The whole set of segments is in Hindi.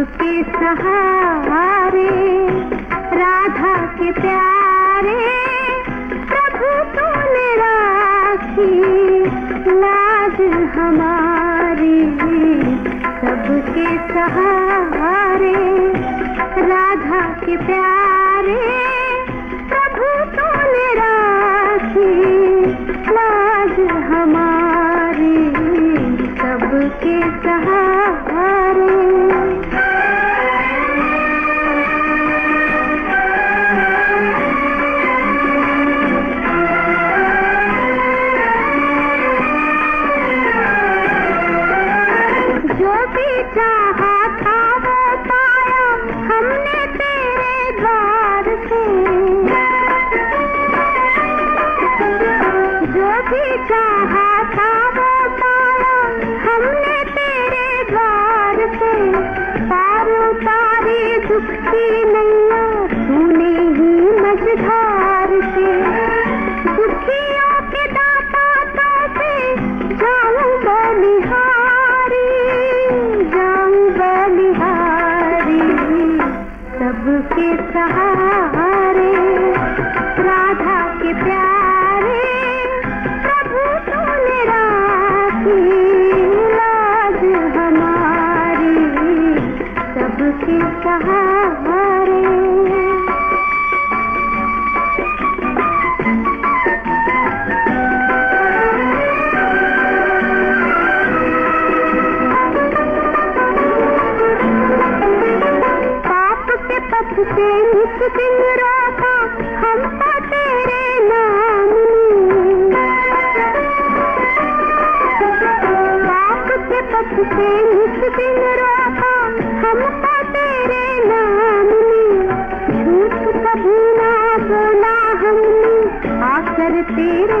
सबके सहारे, राधा के प्यारे, प्रभु तूने राखी, लाज हमारी, सबके सहारे, राधा के प्यारे, प्रभु तूने राखी, लाज हमारी, सबके सहारे। पीछा सबके सहारे राधा के प्यारे प्रभु तूने राखी लाज हमारी। सबके सहारे से हमको तेरे नाम के पथ से हमको तेरे नाम ने झूठ कभी ना बोला हमने, आकर तेरे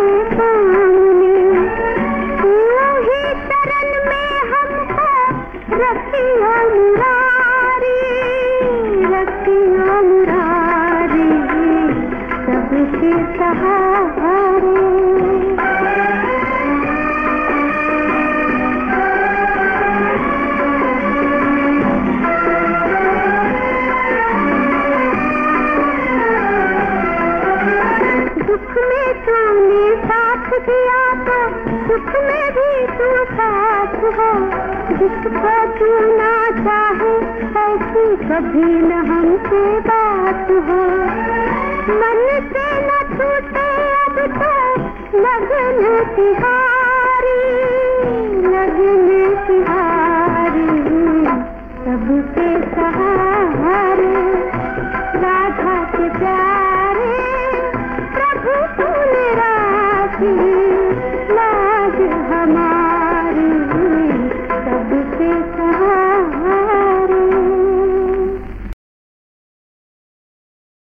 सुख में भी तू साथ हो जिसको तू ना चाहे। ऐसी कभी न हमसे बात हो। मन से न छूटे अब तो लगन तिहारी लगन तिहारी। सबके सहारे, राधा के प्यारे, प्रभु तूने राखी।